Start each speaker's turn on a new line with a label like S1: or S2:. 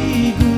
S1: You.